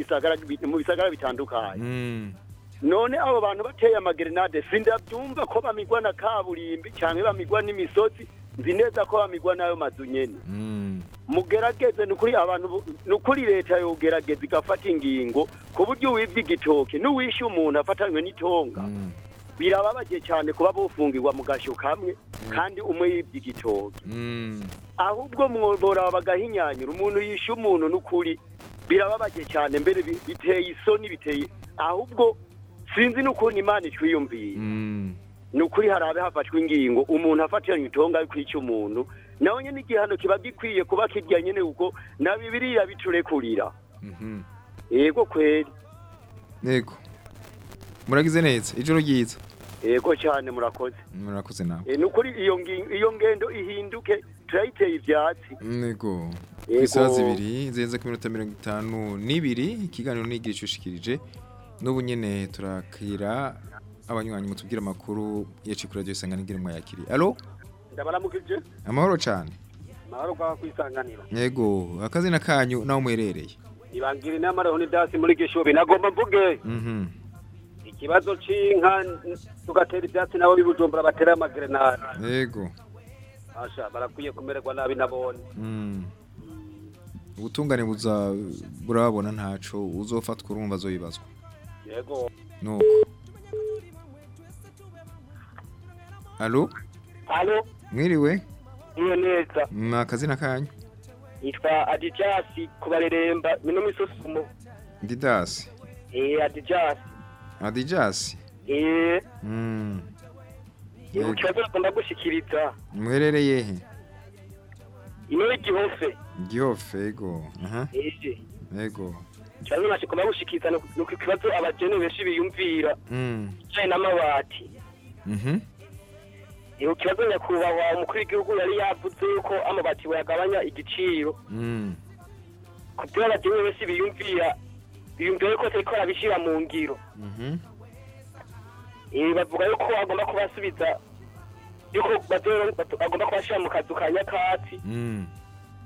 bisagara bitandukanye. Mm. None abo bantu bateye amagerenade sindabyumva ko bamigwa na kaburimbi cyangwa bamigwa n'imisozi nzi neza ko bamigwa n'ayo mazu nyene Mm. Mugerageze ni ukuri abantu ni ukuri leta yogerageza igafata ingingo ku buryo wibye igitoke n'uwishe umuntu afatanywe n'itonga birababaje cyane kuba bufungirwa mu gasho kamwe kandi umwe yibye igitoke Mm ahubwo mwobora bagahinyanyura umuntu yishe umuntu n'ukuri birababaje cyane mbere bi- biteye isoni biteye ahubwo sinzi n'ukuntu imana icwiyumviye Mm. Ni ukuri harabe hafashwe ingingo umuntu afatiranye itonga yo kwica umuntu nawe nyine igihano kiba gikwiye kuba kirya nyine kuko na bibiriya biturekurira. Mhm. Yego kweri. Yego. Muragize neza ijoro ryiza. Yego cyane murakoze. Murakoze nawe. Eh, ni ukuri iyo ngendo ihinduke turayiteye ibyatsi. Yego. Isaha zibiri zirenze ku minota mirongo itanu n'ibiri ikiganiro n'igihe cyushikirije n'ubu nyene turakira abanywanyi mutubwira amakuru yaciye kuri radio isangano igira mwayakiri alo ndabaramukije amahoro cyane mahoro bwawe kwisanganira. Yego akazina kanyu naho muherereye ibangira inama reho n'idasi muri gishubi. Nagomba mvuge. Mhm. Ikibazo c'inka tugatera ivyatsi nabo bibujumbura batera amagerenade. Yego. Asha barakwiye kumererwa nabi nabone mm ubutungane buza burabona ntaco uzofatwa urumva azoyibazwa yego. Nuko. Alo Halo, mwiriwe iyo neza. ni akazina kanyu Yitwa Adijasi kubareremba mino misusumo. didasi Eh Adijasi. adijasi Eh mm Yego kibazo agomba gushikiriza. muherereye he Ino igihofe. gihofe yego Eh. yego Cyane nashikoma gushikiriza no no ku kibazo abajene benshi biyumvira. mm Cyane n'amabati. Mhm Yego kibazo nyakubahwa umukuru w'igihugu yari yavuze yuko amabati bayagabanya igiciro. mm Kubyo abajene benshi biyumvira biyumvira ko tariko arabishira mu ngiro. mhm. Bavuga yuko agomba kubasubiza yuko bazoro agomba kubashira mu kazu ka nyakatsi. Mm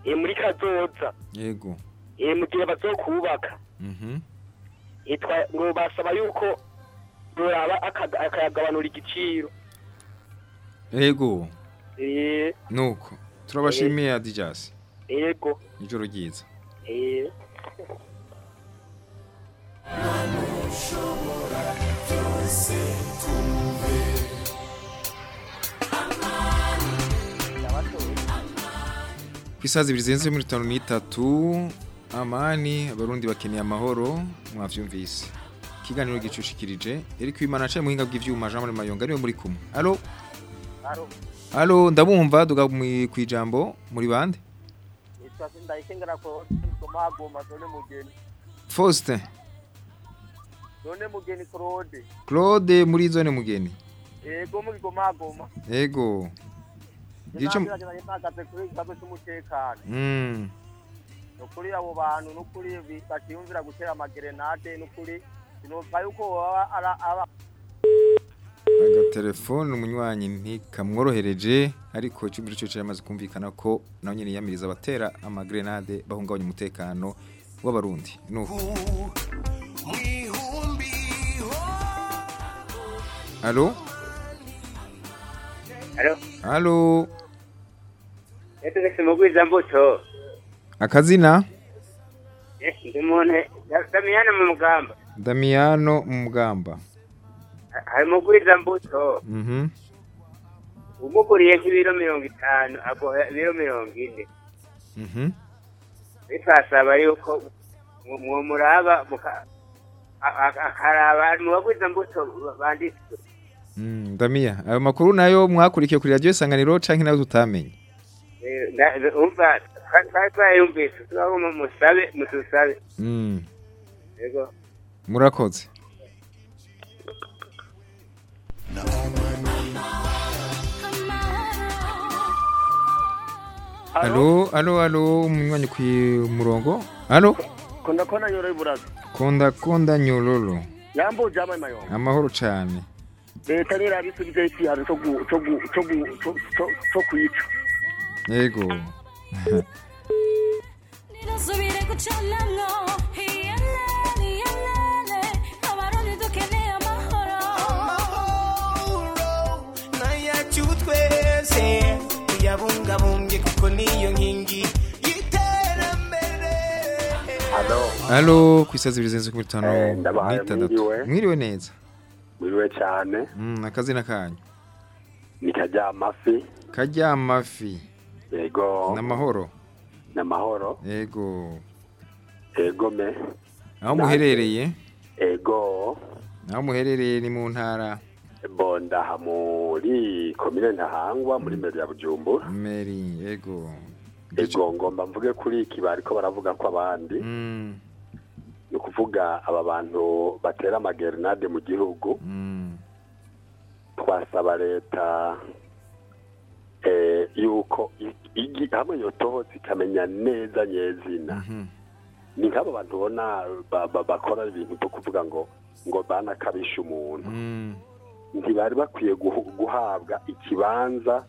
eh muri kazoza. Yego. Mu gihe bazokubaka mhm. Ngo basaba yuko yoraba aka- akayagabanura igiciro. Yego eh nuko. Turabashimiye adijasi yego ijoro ryiza ku isaha zibiri zirenze muri tanu n'itatu amani abarundi bakeneye amahoro mwavyumvise ikiganiro gicushikirije Eric Wimana acaye muhinga bw'ivyuma Jean Marie Mayonga ni we muri kumwe alo alo ndabumva duga mu- kwijambo muri bande. Faustin Zone mugeni Claude. Claude muri zone mugeni Ego muri komagoma. ego Ndakiragira mpagaze kuri ikibazo cy'umutekano. mm nukuri abo bantu nukuri bi- batiyumvira gutera amagerenade nukuri sinumva yuko aba agatelefone umunywanyi ntikamworohereje ariko icyumviro cyo cyamaze kumvikana ko nawe nyine yiyamiriza abatera amagrenade bahungabanya umutekano w'abarundi nuko Alo? Alo, Alo? ese mugwiza mbuto. Akazina? Eh, ndi umuntu Damiyana mu mugamba. Damiano Mugamba. Mugwiza mbuto. Mhm. Umuguriye nk'ibiro mirongo itanu, aguha ibiro mirongo ine. Mhm. Bifasaba yuko mu- mwomuraba akaraba mu bagwiza mbuto banditswe. Mm, Damia, ayo makuru na yo mwakurikiye kuri radio isanganiro canke na yo tutamenye. Eh, twayumvise, turaho musabe, mutusabe. Mm. Murakoze. Alo, alo, alo, umunywanyi ku murongo. Alo? konda kona nyoro iburaza Konda konda nyololo. yambo jama mayo Amahoro cane. leta nirabisubize ikihano cyo gu- cyo gu- cyo cyo- cyo- cyo kwica Yego. Nirasubire gucanamwo iyelele tuyabungabunge kuko niyo nkingi y'iterambere Alo, kwisaza ibizenze ku bitano. Eh, ndabahaye n'itandatu. mwiriwe. Neza. Mwiriwe cyane Mm, akazina kanyu. ni kajya amafi Kajya amafi. yego Namahoro. n'amahoro Yego. yego me Aho muherereye? ego Aho muherereye ni mu ntara bonda aha muri komine ntahangwa muri mbere ya bujumbura Meri, yego. ego ngomba mvuge kuri iki bariko baravuga ko abandi Mm. ni ukuvuga aba bantu batera amagerinade mu gihugu Mm. twasaba leta eh, yuko igi hamwe yotohotse ikamenya neza nyezina ni nk'abo bantu ubona ba- ba- bakora ibintu byo kuvuga ngo ngo banakabisha umuntu Mm. Ntibari bakwiye guhabwa ikibanza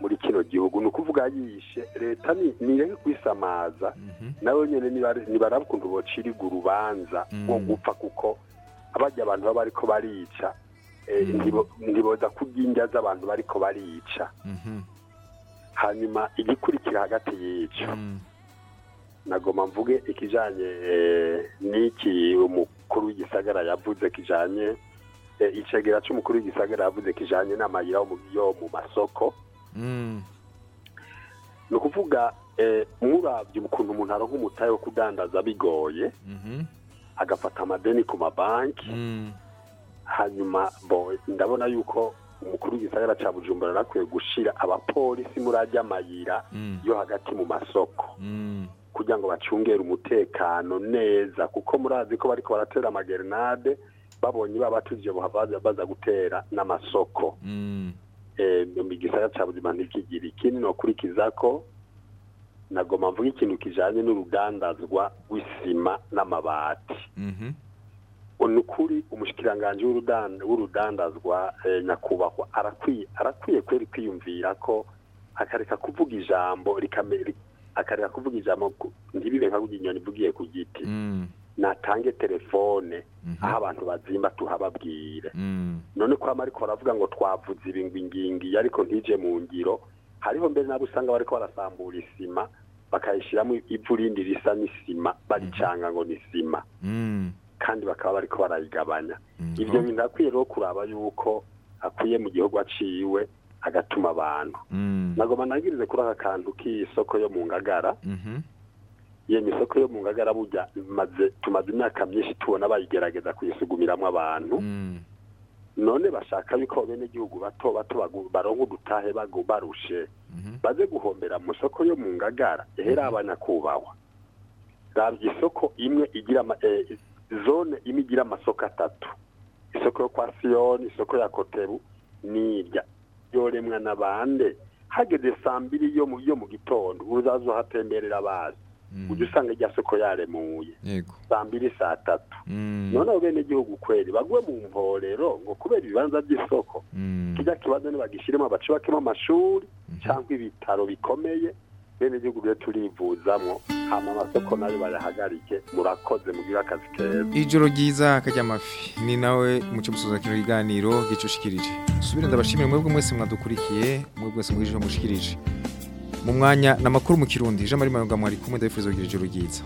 muri kino gihugu. Ni ukuvuga yishe leta ni nireke kwisamaza. Nawe nyine nibaraba ukuntu bociriga urubanza rwo gupfa kuko abajya abantu baba bariko barica eh, ntibo- ntiboza kurya indya z'abantu bariko barica. Mhm. hanyuma igikurikira hagati y'ico nagoma mvuge ikijanye eh, n'iki umukuru w'igisagara yavuze kijanye eh, icegera c'umukuru w'igisagara yavuze kijanye n'amayira yo mu- masoko Mm. ni ukuvuga eh, muravye ukuntu umuntu aronka umutahe wo kudandaza bigoye Mhm. agafata amadeni ku mabanki Mm. hanyuma bo ndabona yuko umukuru w'igisagara ca bujumbura arakwiye gushira abapolisi muri ajya amayira Mm. yo hagati mu masoko kugira ngo bacungere umutekano neza kuko murazi ko bariko baratera amagerinade babonye babatuje baza baza gutera n'amasoko Mm. eh, mu gisagara ca buzima ntikigira ikindi nokurikiza ko nagoma mvuga ikintu kijanye n'urudandazwa rw'isima n'amabati Mhm. ni ukuri umushikiranganji w'urudan- w'urudandazwa eh, nyakubahwa arakwiye kweri kwiyumvira ko akareka kuvuga ijambo akareka kuvuga ijambo ntibibe nka inyoni ivugiye ku giti Mm. Natange telefone aho abantu bazimba tuhababwire Mm. none ko ariko baravuga ngo twavuze ibingwi ingingi ariko ntije mu ngiro hariho mbere nabo usanga bariko barasambura isima bakayishyiramo ivu rindi risa n'isima baricanga ngo ni sima Mm. kandi bakaba bariko barayigabanya ibyo bintu akwiye rero kuraba yuko akwiye mu gihugu aciwe agatuma abantu Mm. nagoma nagirize kuri aka kantu k'isoko yo mu ngagara Mhm. Iyo misoko yo mu ngagara burya maze tumaze imyaka myinshi tubona bayigerageza kuyisugumiramo abantu. Mm. none bashaka yuko bene gihugu bato bato baronka udutahe barushe. Baze guhombera mu soko yo mu ngagara ehera abanyakubahwa rabye isoko imwe igira eh, zone imwe igira amasoko atatu. Isoko yo kwa siyoni isoko ya koteru nirya. Yoremwa na bande hageze saa mbiri yo mu gitondo uzazo hatemberera abazi ujya usanga irya soko yaremuye. Saa mbiri saa tatu. Mm. noneho bene igihugu kweri bagwe mu mporero ngo kubera ibibanza by'isoko Mm. kijya kibazo ntibagishyiremo bacubakemo amashuri cyangwa ibitaro bikomeye bene igihugu rero turivuzamo hama amasoko na yo bayahagarike murakoze mugire akazi keza. Ijoro ryiza kajya amafi. Ni nawe muce musoza kino kiganiro gicushikirije. Subire ndabashimire mwebwe mwese mwadukurikiye mwebwe mwese mugirije mushikirije. Mu mwanya namakuru mu kirundi. Jean Marie Mayonga mwari kumwe ndabifuriza kugira ijoro ryiza.